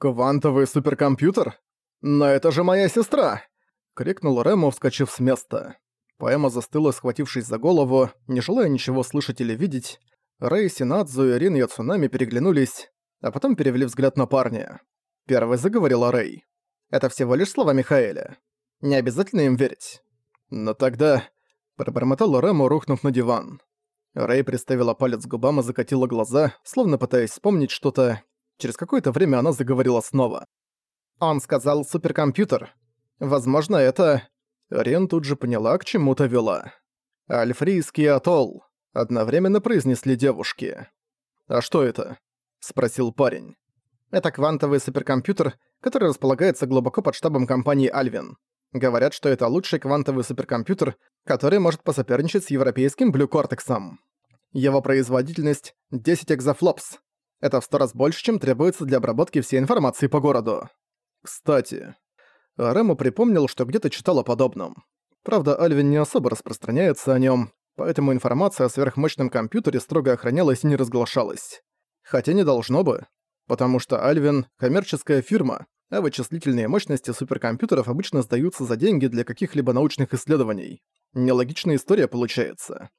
«Квантовый суперкомпьютер? Но это же моя сестра!» — крикнул Рэму, вскочив с места. Поэма застыла, схватившись за голову, не желая ничего слышать или видеть. Рэй, Синадзу, и Цунами переглянулись, а потом перевели взгляд на парня. Первой заговорила Рэй. «Это всего лишь слова Михаэля. Не обязательно им верить». «Но тогда...» — пробормотал Рэму, рухнув на диван. Рэй приставила палец к губам и закатила глаза, словно пытаясь вспомнить что-то. Через какое-то время она заговорила снова. «Он сказал суперкомпьютер. Возможно, это...» Рен тут же поняла, к чему-то вела. «Альфрийский атолл», — одновременно произнесли девушки. «А что это?» — спросил парень. «Это квантовый суперкомпьютер, который располагается глубоко под штабом компании Альвин. Говорят, что это лучший квантовый суперкомпьютер, который может посоперничать с европейским Cortex. Его производительность — 10 экзофлопс. Это в сто раз больше, чем требуется для обработки всей информации по городу. Кстати, Рэму припомнил, что где-то читал о подобном. Правда, Альвин не особо распространяется о нем, поэтому информация о сверхмощном компьютере строго охранялась и не разглашалась. Хотя не должно бы, потому что Альвин — коммерческая фирма, а вычислительные мощности суперкомпьютеров обычно сдаются за деньги для каких-либо научных исследований. Нелогичная история получается.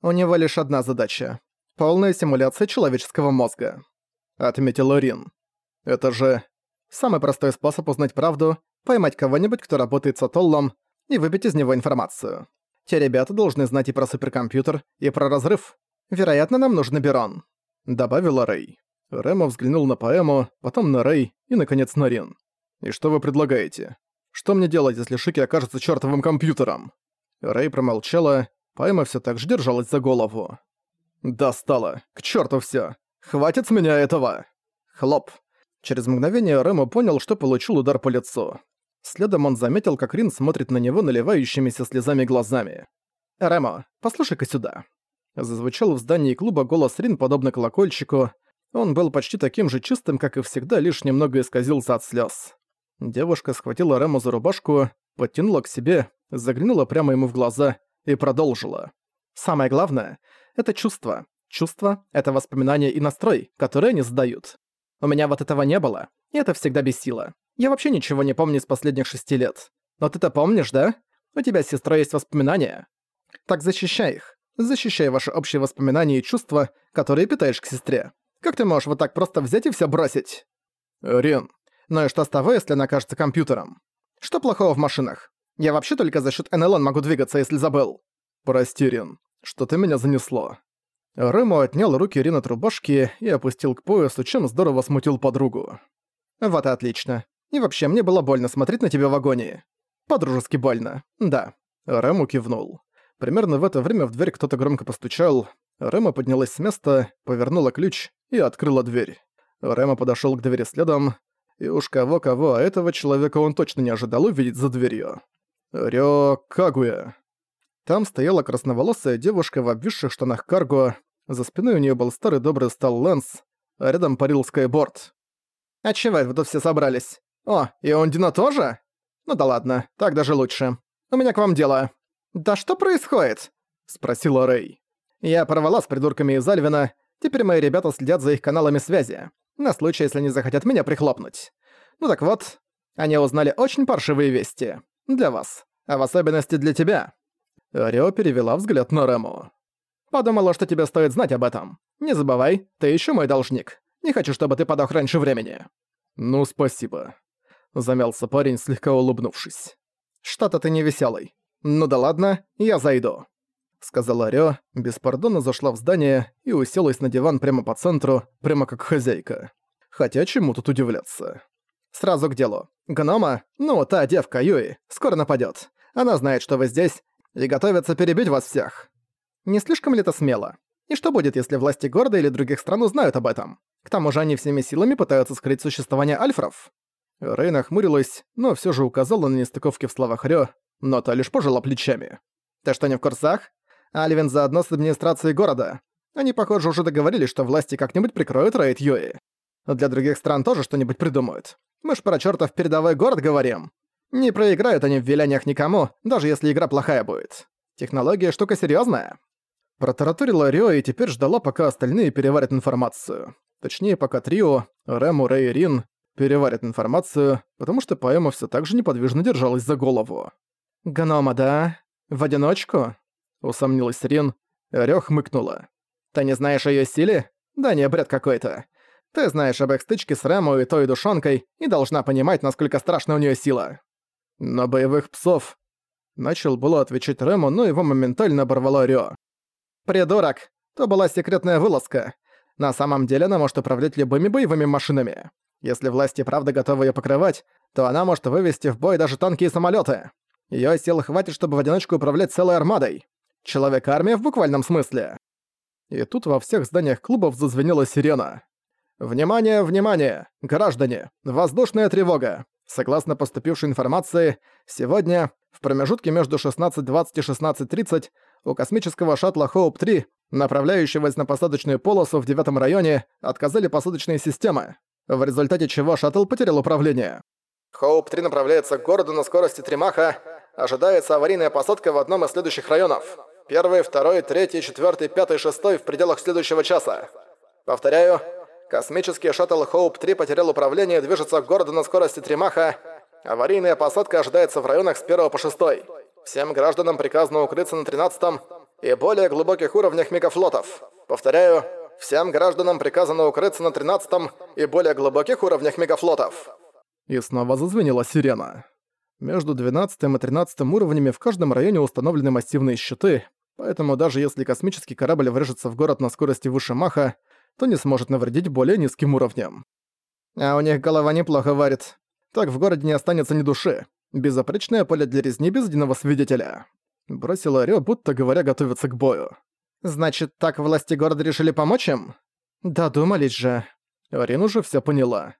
У него лишь одна задача — полная симуляция человеческого мозга. Отметил Рин. Это же самый простой способ узнать правду поймать кого-нибудь, кто работает с Атоллом, и выбить из него информацию. Те ребята должны знать и про суперкомпьютер, и про разрыв. Вероятно, нам нужен Берон», — добавила Рэй. Рэмо взглянул на поэму, потом на Рэй и, наконец, на Рин. «И что вы предлагаете? Что мне делать, если Шики окажется чертовым компьютером?» Рэй промолчала, поэма все так же держалась за голову. «Достало! К черту все! Хватит с меня этого!» Хлоп. Через мгновение Рэмо понял, что получил удар по лицу. Следом он заметил, как Рин смотрит на него наливающимися слезами глазами. «Ремо, послушай-ка сюда». Зазвучал в здании клуба голос Рин, подобно колокольчику. Он был почти таким же чистым, как и всегда, лишь немного исказился от слез. Девушка схватила Рему за рубашку, подтянула к себе, заглянула прямо ему в глаза и продолжила. «Самое главное — это чувство. Чувство — это воспоминания и настрой, которые они задают. У меня вот этого не было, и это всегда бесило. Я вообще ничего не помню из последних шести лет. Но ты-то помнишь, да? У тебя с сестрой есть воспоминания. Так защищай их. Защищай ваши общие воспоминания и чувства, которые питаешь к сестре. Как ты можешь вот так просто взять и все бросить? Рен. Ну и что с того, если она окажется компьютером? Что плохого в машинах? Я вообще только за счет НЛН могу двигаться, если забыл. Прости, Рен. Что-то меня занесло. Рэму отнял руки Рин от рубашки и опустил к поясу, чем здорово смутил подругу. «Вот и отлично. И вообще, мне было больно смотреть на тебя в агонии. По-дружески больно, да». Рэму кивнул. Примерно в это время в дверь кто-то громко постучал. Рэма поднялась с места, повернула ключ и открыла дверь. Рэма подошёл к двери следом, и уж кого-кого, а этого человека он точно не ожидал увидеть за дверью. Рё Кагуя. Там стояла красноволосая девушка в обвисших штанах карго, за спиной у неё был старый добрый стал Лэнс, а рядом парил Скайборд. «А чего вы тут все собрались? О, и Ондина тоже? Ну да ладно, так даже лучше. У меня к вам дело». «Да что происходит?» — спросила Рэй. «Я порвала с придурками из Альвина, теперь мои ребята следят за их каналами связи, на случай, если они захотят меня прихлопнуть. Ну так вот, они узнали очень паршивые вести. Для вас. А в особенности для тебя». Рио перевела взгляд на Рэму. «Подумала, что тебе стоит знать об этом. Не забывай, ты еще мой должник. Не хочу, чтобы ты подох раньше времени». «Ну, спасибо», — замялся парень, слегка улыбнувшись. «Что-то ты не веселый. Ну да ладно, я зайду», — сказала Рё, беспардонно зашла в здание и уселась на диван прямо по центру, прямо как хозяйка. Хотя чему тут удивляться? Сразу к делу. Гнома, ну, та девка Юи, скоро нападет. Она знает, что вы здесь, и готовится перебить вас всех. Не слишком ли это смело? И что будет, если власти города или других стран узнают об этом? К тому же они всеми силами пытаются скрыть существование альфров. Рэй нахмурилась, но все же указала на нестыковки в словах Рё, но та лишь пожала плечами. «Ты что, не в курсах? Альвин заодно с администрацией города. Они, похоже, уже договорились, что власти как-нибудь прикроют Рейд Юи. Для других стран тоже что-нибудь придумают. Мы ж про чертов передовой город говорим. Не проиграют они в виляниях никому, даже если игра плохая будет. Технология штука серьезная. Протараторила Рио и теперь ждала, пока остальные переварят информацию. Точнее, пока трио, Рэму, Рэй и Рин переварит информацию, потому что поэма все так же неподвижно держалась за голову. «Гнома, да? В одиночку?» — усомнилась Рин. Рё хмыкнула. «Ты не знаешь о её силе? Да не, бред какой-то. Ты знаешь об их стычке с Рэму и той душонкой и должна понимать, насколько страшна у неё сила. На боевых псов...» Начал было отвечать Рэму, но его моментально оборвало Рё. «Придурок! То была секретная вылазка. На самом деле она может управлять любыми боевыми машинами. Если власти правда готовы её покрывать, то она может вывести в бой даже танки и самолёты. Её сил хватит, чтобы в одиночку управлять целой армадой. Человек-армия в буквальном смысле. И тут во всех зданиях клубов зазвенела сирена. «Внимание, внимание! Граждане! Воздушная тревога! Согласно поступившей информации, сегодня, в промежутке между 16.20 и 16.30, у космического шаттла Хоуп-3, направляющегося на посадочную полосу в девятом районе, отказали посадочные системы, в результате чего шаттл потерял управление. Хоуп-3 направляется к городу на скорости Тримаха, ожидается аварийная посадка в одном из следующих районов. Первый, второй, третий, четвертый, пятый, шестой в пределах следующего часа. Повторяю, космический шаттл Хоуп-3 потерял управление и движется к городу на скорости Тримаха. Аварийная посадка ожидается в районах с 1 по 6. Всем гражданам приказано укрыться на 13 и более глубоких уровнях мегафлотов. Повторяю, всем гражданам приказано укрыться на 13 и более глубоких уровнях мегафлотов. И снова зазвенела сирена. Между 12 и 13 уровнями в каждом районе установлены массивные щиты, поэтому даже если космический корабль врежется в город на скорости выше Маха, то не сможет навредить более низким уровням. А у них голова неплохо варит. Так в городе не останется ни души. Безопречное поле для резни без единого свидетеля. Бросила Рё, будто говоря, готовится к бою. «Значит, так власти города решили помочь им?» «Додумались же». Рин уже всё поняла.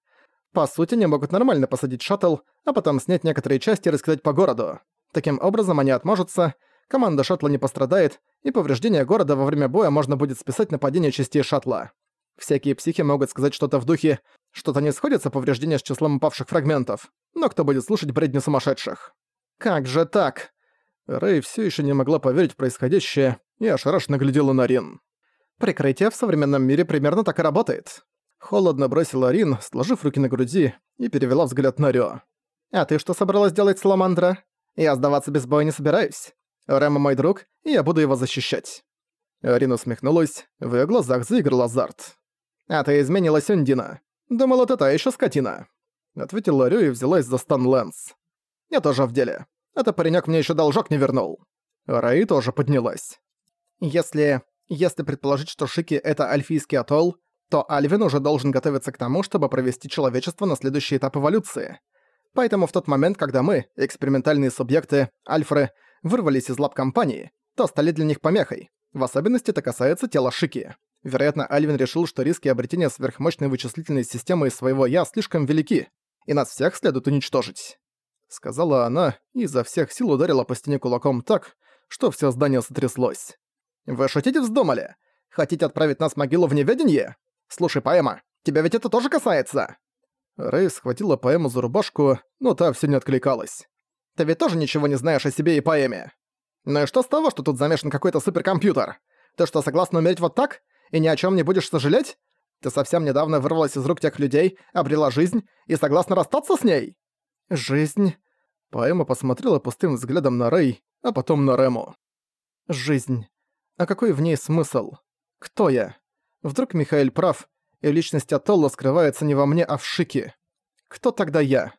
По сути, они могут нормально посадить шаттл, а потом снять некоторые части и раскидать по городу. Таким образом, они отмажутся, команда шаттла не пострадает, и повреждения города во время боя можно будет списать на падение частей шаттла. Всякие психи могут сказать что-то в духе «что-то не сходится повреждения с числом упавших фрагментов», но кто будет слушать бредни сумасшедших? Как же так? Рэй все еще не могла поверить в происходящее и ошарашенно глядела на Рин. Прикрытие в современном мире примерно так и работает. Холодно бросила Рин, сложив руки на груди, и перевела взгляд на Рё. «А ты что собралась делать, Саламандра? Я сдаваться без боя не собираюсь. Рэма мой друг, и я буду его защищать». Рин усмехнулась, в её глазах заиграл азарт. «А ты изменилась, Ундина. Думала, ты та ещё скотина». Ответила Рю и взялась за стан Лэнс. «Я тоже в деле. Это паренёк мне ещё должок не вернул». Раи тоже поднялась. «Если... если предположить, что Шики — это альфийский атолл, то Альвин уже должен готовиться к тому, чтобы провести человечество на следующий этап эволюции. Поэтому в тот момент, когда мы, экспериментальные субъекты, альфры, вырвались из лап компании, то стали для них помехой. В особенности это касается тела Шики. Вероятно, Альвин решил, что риски обретения сверхмощной вычислительной системы из своего «я» слишком велики, и нас всех следует уничтожить. Сказала она и изо всех сил ударила по стене кулаком так, что все здание сотряслось. «Вы шутите вздумали? Хотите отправить нас в могилу в неведенье? Слушай, поэма, тебя ведь это тоже касается?» Рэй схватила поэму за рубашку, но та все не откликалась. «Ты ведь тоже ничего не знаешь о себе и поэме. Ну и что с того, что тут замешан какой-то суперкомпьютер? Ты что, согласна умереть вот так? И ни о чем не будешь сожалеть? Ты совсем недавно вырвалась из рук тех людей, обрела жизнь и согласна расстаться с ней?» «Жизнь...» Поэма посмотрела пустым взглядом на Рэй, а потом на Рэму. «Жизнь. А какой в ней смысл? Кто я? Вдруг Михаил прав, и личность Атолла скрывается не во мне, а в Шике. Кто тогда я?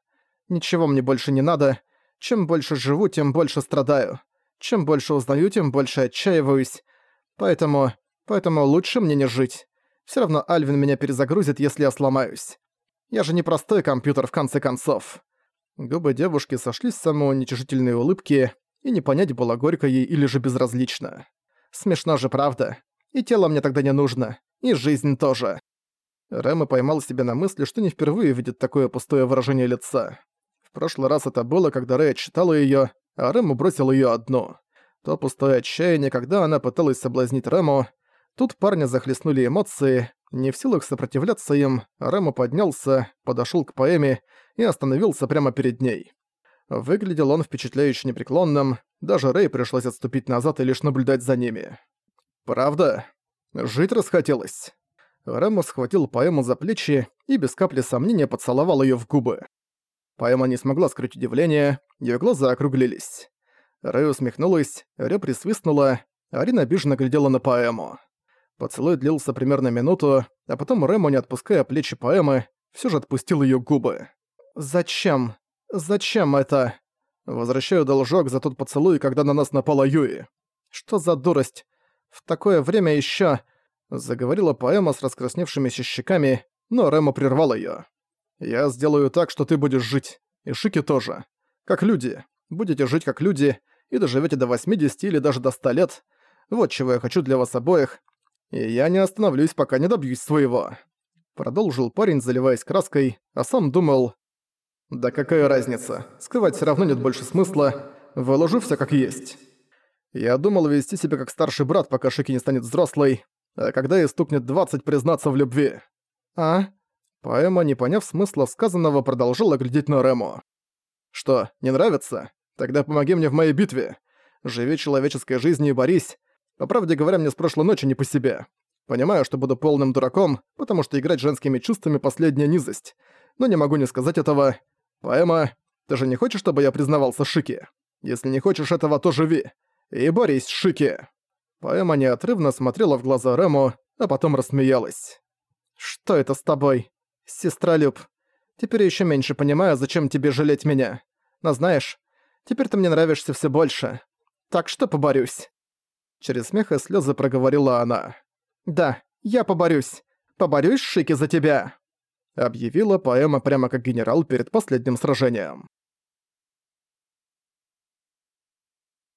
Ничего мне больше не надо. Чем больше живу, тем больше страдаю. Чем больше узнаю, тем больше отчаиваюсь. Поэтому... поэтому лучше мне не жить. Все равно Альвин меня перезагрузит, если я сломаюсь. Я же не простой компьютер, в конце концов. Губы девушки сошлись с самоуничижительной улыбки, и не понять, было горько ей или же безразлично. Смешно же, правда? И тело мне тогда не нужно. И жизнь тоже. Рэма поймал себя на мысли, что не впервые видит такое пустое выражение лица. В прошлый раз это было, когда Рэй отчитала её, а Рэму бросил её одну. То пустое отчаяние, когда она пыталась соблазнить Рэму. Тут парня захлестнули эмоции. Не в силах сопротивляться им, Рэму поднялся, подошёл к поэме и остановился прямо перед ней. Выглядел он впечатляюще непреклонным, даже Рэй пришлось отступить назад и лишь наблюдать за ними. «Правда?» Жить расхотелось. Рэмо схватил поэму за плечи и без капли сомнения поцеловал её в губы. Поэма не смогла скрыть удивление, её глаза округлились. Рэй усмехнулась, Рё присвистнула, Арина обиженно глядела на поэму. Поцелуй длился примерно минуту, а потом Рэмо, не отпуская плечи поэмы, всё же отпустил её губы. «Зачем? Зачем это?» «Возвращаю должок за тот поцелуй, когда на нас напала Юи». «Что за дурость? В такое время ещё...» Заговорила поэма с раскрасневшимися щеками, но Рэмо прервал её. «Я сделаю так, что ты будешь жить. И Шики тоже. Как люди. Будете жить как люди, и доживете до 80 или даже до 100 лет. Вот чего я хочу для вас обоих. И я не остановлюсь, пока не добьюсь своего». Продолжил парень, заливаясь краской, а сам думал... «Да какая разница? Скрывать все равно нет больше смысла. Выложу все как есть». Я думал вести себя как старший брат, пока Шики не станет взрослой, а когда ей стукнет 20, признаться в любви. А? Поэма, не поняв смысла сказанного, продолжила глядеть на Рему. Что, не нравится? Тогда помоги мне в моей битве. Живи человеческой жизнью и борись. По правде говоря, мне с прошлой ночи не по себе. Понимаю, что буду полным дураком, потому что играть женскими чувствами – последняя низость. Но не могу не сказать этого. Поэма, ты же не хочешь, чтобы я признавался Шики? Если не хочешь этого, то живи. И борись, Шики. Поэма неотрывно смотрела в глаза Рему, а потом рассмеялась. «Что это с тобой? Сестра Люб, теперь я ещё меньше понимаю, зачем тебе жалеть меня. Но знаешь, теперь ты мне нравишься всё больше. Так что поборюсь». Через смех и слёзы проговорила она. «Да, я поборюсь. Поборюсь, Шики, за тебя!» Объявила поэма прямо как генерал перед последним сражением.